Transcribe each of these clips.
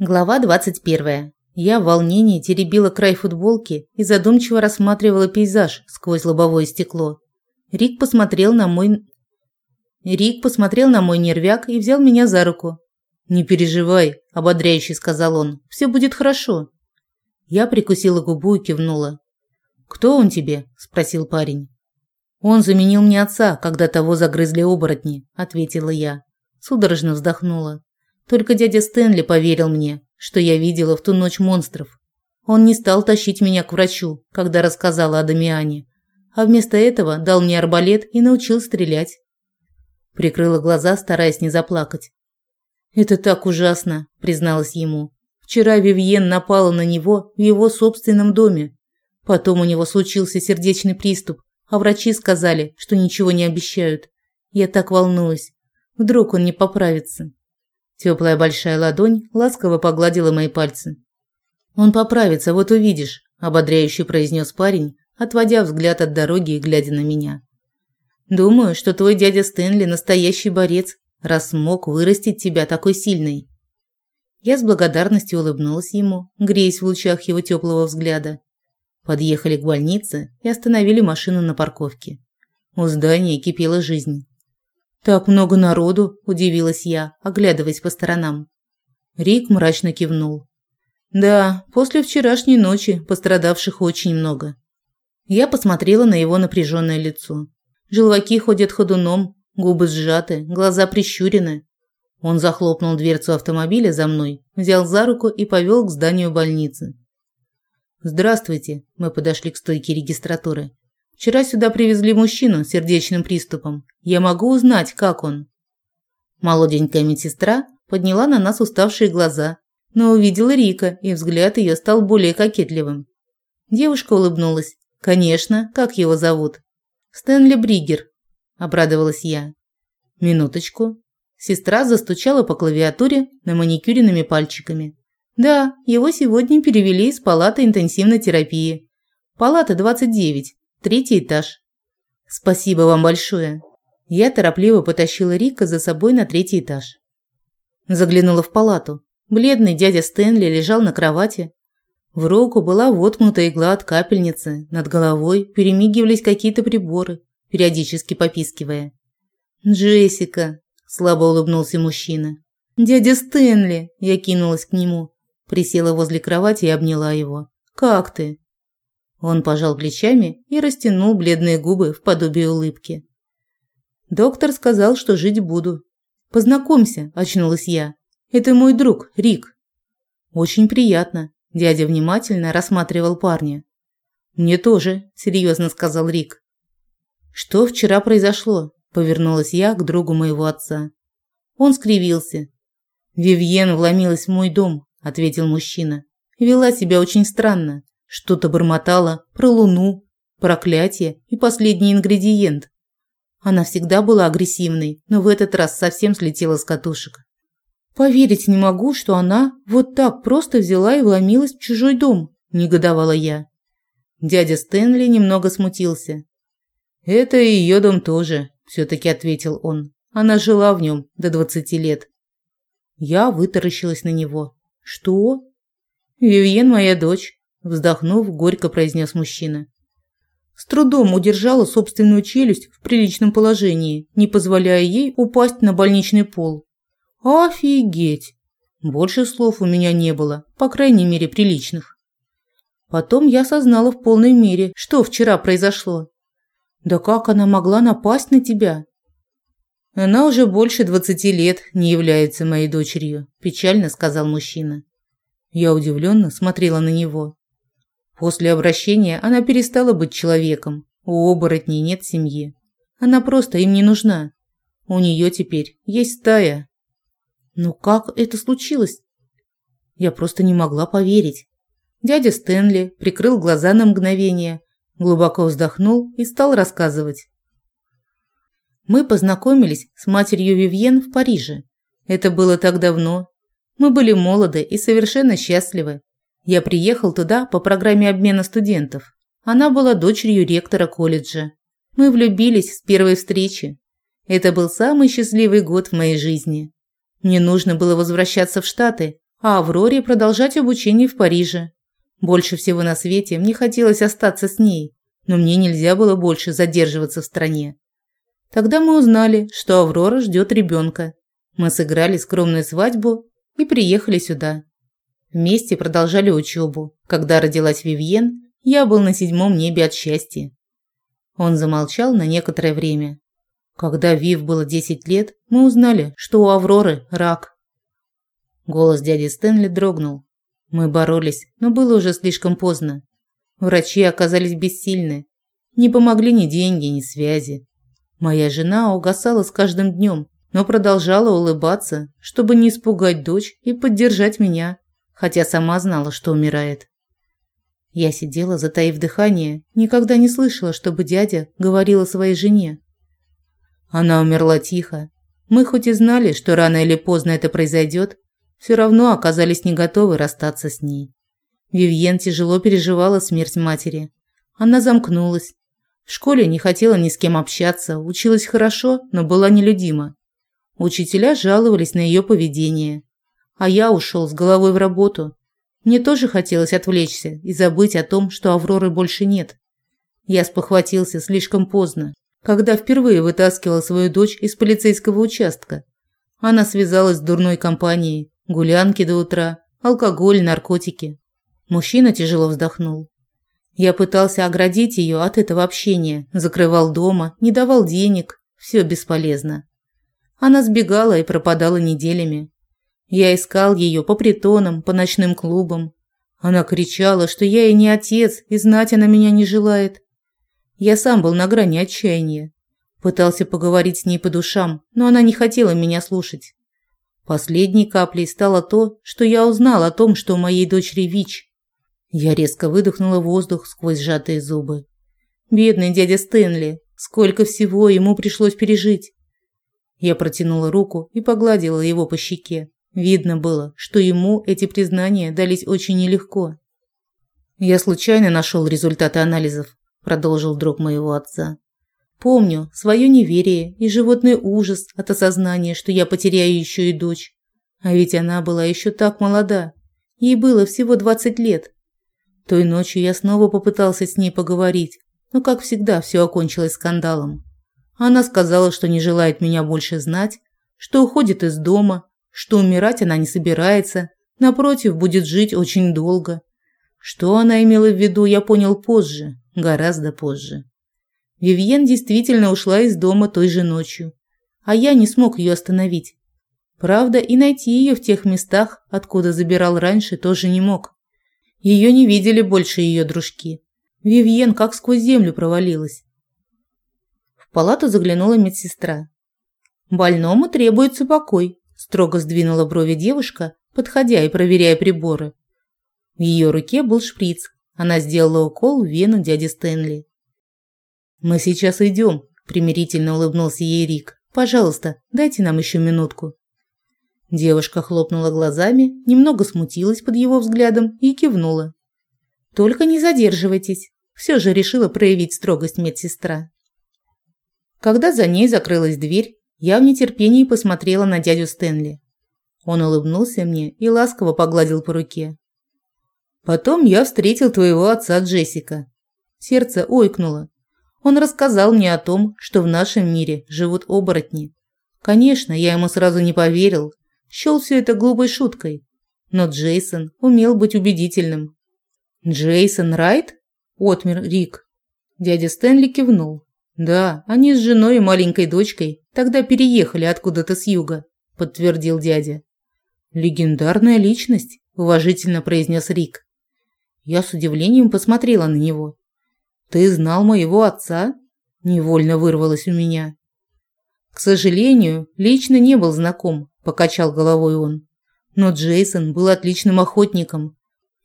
Глава 21. Я в волнении теребила край футболки и задумчиво рассматривала пейзаж сквозь лобовое стекло. Рик посмотрел на мой Рик посмотрел на мой нервяк и взял меня за руку. "Не переживай", ободряюще сказал он. "Все будет хорошо". Я прикусила губу и кивнула. "Кто он тебе?" спросил парень. "Он заменил мне отца, когда того загрызли оборотни", ответила я. Судорожно вздохнула. Только дядя Стэнли поверил мне, что я видела в ту ночь монстров. Он не стал тащить меня к врачу, когда рассказала о Дамиане, а вместо этого дал мне арбалет и научил стрелять. Прикрыла глаза, стараясь не заплакать. «Это так ужасно», – призналась ему. «Вчера Вивьен напала на него в его собственном доме. Потом у него случился сердечный приступ, а врачи сказали, что ничего не обещают. Я так волнуюсь. Вдруг он не поправится». Теплая большая ладонь ласково погладила мои пальцы. «Он поправится, вот увидишь», – ободряюще произнес парень, отводя взгляд от дороги и глядя на меня. «Думаю, что твой дядя Стэнли настоящий борец, раз смог вырастить тебя такой сильной». Я с благодарностью улыбнулась ему, греясь в лучах его теплого взгляда. Подъехали к больнице и остановили машину на парковке. У здания кипела жизнь. «Так много народу», – удивилась я, оглядываясь по сторонам. Рик мрачно кивнул. «Да, после вчерашней ночи пострадавших очень много». Я посмотрела на его напряженное лицо. Желваки ходят ходуном, губы сжаты, глаза прищурены. Он захлопнул дверцу автомобиля за мной, взял за руку и повел к зданию больницы. «Здравствуйте», – мы подошли к стойке регистратуры. Вчера сюда привезли мужчину с сердечным приступом. Я могу узнать, как он?» Молоденькая медсестра подняла на нас уставшие глаза, но увидела Рика, и взгляд ее стал более кокетливым. Девушка улыбнулась. «Конечно, как его зовут?» «Стэнли Бригер», – обрадовалась я. «Минуточку». Сестра застучала по клавиатуре на маникюренными пальчиками. «Да, его сегодня перевели из палаты интенсивной терапии. Палата 29. Третий этаж. Спасибо вам большое. Я торопливо потащила Рика за собой на третий этаж. Заглянула в палату. Бледный дядя Стэнли лежал на кровати. В руку была воткнута игла от капельницы, над головой перемигивались какие-то приборы, периодически попискивая. «Джессика», – слабо улыбнулся мужчина. «Дядя Стэнли», – я кинулась к нему, присела возле кровати и обняла его. «Как ты?» Он пожал плечами и растянул бледные губы в подобие улыбки. Доктор сказал, что жить буду. Познакомься, очнулась я. Это мой друг, Рик. Очень приятно. Дядя внимательно рассматривал парня. Мне тоже, серьезно сказал Рик. Что вчера произошло? повернулась я к другу моего отца. Он скривился. Вивьен вломилась в мой дом, ответил мужчина. Вела себя очень странно. Что-то бормотала про луну, проклятие и последний ингредиент. Она всегда была агрессивной, но в этот раз совсем слетела с катушек. Поверить не могу, что она вот так просто взяла и вломилась в чужой дом, негодовала я. Дядя Стэнли немного смутился. Это ее дом тоже, все таки ответил он. Она жила в нем до двадцати лет. Я вытаращилась на него. Что? Вивьен моя дочь. Вздохнув, горько произнес мужчина. С трудом удержала собственную челюсть в приличном положении, не позволяя ей упасть на больничный пол. Офигеть! Больше слов у меня не было, по крайней мере, приличных. Потом я осознала в полной мере, что вчера произошло. Да как она могла напасть на тебя? Она уже больше двадцати лет не является моей дочерью, печально сказал мужчина. Я удивленно смотрела на него. После обращения она перестала быть человеком. У оборотней нет семьи. Она просто им не нужна. У нее теперь есть стая. Но как это случилось? Я просто не могла поверить. Дядя Стэнли прикрыл глаза на мгновение, глубоко вздохнул и стал рассказывать. Мы познакомились с матерью Вивьен в Париже. Это было так давно. Мы были молоды и совершенно счастливы. Я приехал туда по программе обмена студентов. Она была дочерью ректора колледжа. Мы влюбились с первой встречи. Это был самый счастливый год в моей жизни. Мне нужно было возвращаться в Штаты, а Авроре продолжать обучение в Париже. Больше всего на свете мне хотелось остаться с ней, но мне нельзя было больше задерживаться в стране. Тогда мы узнали, что Аврора ждет ребенка. Мы сыграли скромную свадьбу и приехали сюда. Вместе продолжали учебу. Когда родилась Вивьен, я был на седьмом небе от счастья. Он замолчал на некоторое время. Когда Вив было 10 лет, мы узнали, что у Авроры рак. Голос дяди Стэнли дрогнул. Мы боролись, но было уже слишком поздно. Врачи оказались бессильны. Не помогли ни деньги, ни связи. Моя жена угасала с каждым днем, но продолжала улыбаться, чтобы не испугать дочь и поддержать меня, хотя сама знала, что умирает. Я сидела, затаив дыхание, никогда не слышала, чтобы дядя говорил о своей жене. Она умерла тихо. Мы хоть и знали, что рано или поздно это произойдет, все равно оказались не готовы расстаться с ней. Вивьен тяжело переживала смерть матери. Она замкнулась. В школе не хотела ни с кем общаться, училась хорошо, но была нелюдима. Учителя жаловались на ее поведение. А я ушел с головой в работу. Мне тоже хотелось отвлечься и забыть о том, что Авроры больше нет. Я спохватился слишком поздно когда впервые вытаскивал свою дочь из полицейского участка. Она связалась с дурной компанией, гулянки до утра, алкоголь, наркотики. Мужчина тяжело вздохнул. Я пытался оградить ее от этого общения, закрывал дома, не давал денег, все бесполезно. Она сбегала и пропадала неделями. Я искал ее по притонам, по ночным клубам. Она кричала, что я ей не отец и знать она меня не желает. Я сам был на грани отчаяния. Пытался поговорить с ней по душам, но она не хотела меня слушать. Последней каплей стало то, что я узнал о том, что у моей дочери ВИЧ. Я резко выдохнула воздух сквозь сжатые зубы. Бедный дядя Стэнли, сколько всего ему пришлось пережить. Я протянула руку и погладила его по щеке. Видно было, что ему эти признания дались очень нелегко. Я случайно нашел результаты анализов продолжил друг моего отца. Помню свое неверие и животный ужас от осознания, что я потеряю еще и дочь. А ведь она была еще так молода. Ей было всего 20 лет. Той ночью я снова попытался с ней поговорить, но, как всегда, все окончилось скандалом. Она сказала, что не желает меня больше знать, что уходит из дома, что умирать она не собирается, напротив, будет жить очень долго. Что она имела в виду, я понял позже, гораздо позже. Вивьен действительно ушла из дома той же ночью, а я не смог ее остановить. Правда, и найти ее в тех местах, откуда забирал раньше, тоже не мог. Ее не видели больше ее дружки. Вивьен как сквозь землю провалилась. В палату заглянула медсестра. «Больному требуется покой», – строго сдвинула брови девушка, подходя и проверяя приборы. В ее руке был шприц, она сделала укол в вену дяди Стэнли. «Мы сейчас идем», – примирительно улыбнулся ей Рик. «Пожалуйста, дайте нам еще минутку». Девушка хлопнула глазами, немного смутилась под его взглядом и кивнула. «Только не задерживайтесь», – все же решила проявить строгость медсестра. Когда за ней закрылась дверь, я в нетерпении посмотрела на дядю Стэнли. Он улыбнулся мне и ласково погладил по руке. Потом я встретил твоего отца Джессика. Сердце ойкнуло. Он рассказал мне о том, что в нашем мире живут оборотни. Конечно, я ему сразу не поверил, счел все это глупой шуткой. Но Джейсон умел быть убедительным. «Джейсон Райт?» – отмер Рик. Дядя Стэнли кивнул. «Да, они с женой и маленькой дочкой тогда переехали откуда-то с юга», – подтвердил дядя. «Легендарная личность», – уважительно произнес Рик. Я с удивлением посмотрела на него. «Ты знал моего отца?» – невольно вырвалось у меня. «К сожалению, лично не был знаком», – покачал головой он. «Но Джейсон был отличным охотником.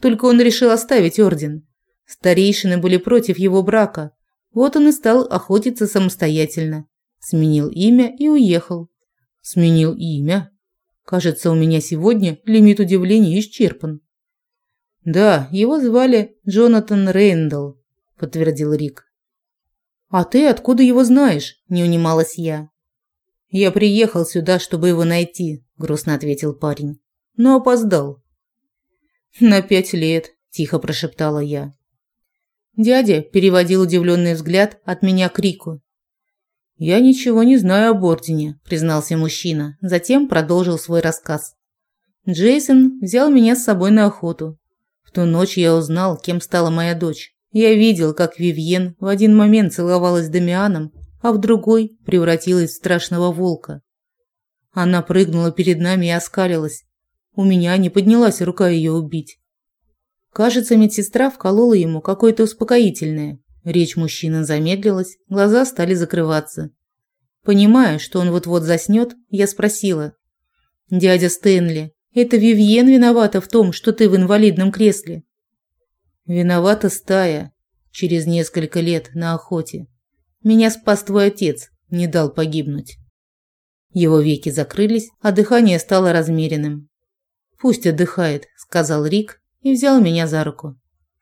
Только он решил оставить орден. Старейшины были против его брака. Вот он и стал охотиться самостоятельно. Сменил имя и уехал». «Сменил имя?» Кажется, у меня сегодня лимит удивления исчерпан. Да, его звали Джонатан Рейндл, подтвердил Рик. А ты откуда его знаешь? не унималась я. Я приехал сюда, чтобы его найти, грустно ответил парень. Но опоздал. На пять лет, тихо прошептала я. Дядя переводил удивленный взгляд от меня к Рику. Я ничего не знаю об ордене, признался мужчина, затем продолжил свой рассказ. Джейсон взял меня с собой на охоту. В ту ночь я узнал, кем стала моя дочь. Я видел, как Вивьен в один момент целовалась с Дамианом, а в другой превратилась в страшного волка. Она прыгнула перед нами и оскалилась. У меня не поднялась рука ее убить. Кажется, медсестра вколола ему какое-то успокоительное. Речь мужчины замедлилась, глаза стали закрываться. Понимая, что он вот-вот заснет, я спросила. «Дядя Стэнли, это Вивьен виновата в том, что ты в инвалидном кресле?» «Виновата стая. Через несколько лет на охоте. Меня спас твой отец, не дал погибнуть». Его веки закрылись, а дыхание стало размеренным. «Пусть отдыхает», – сказал Рик и взял меня за руку.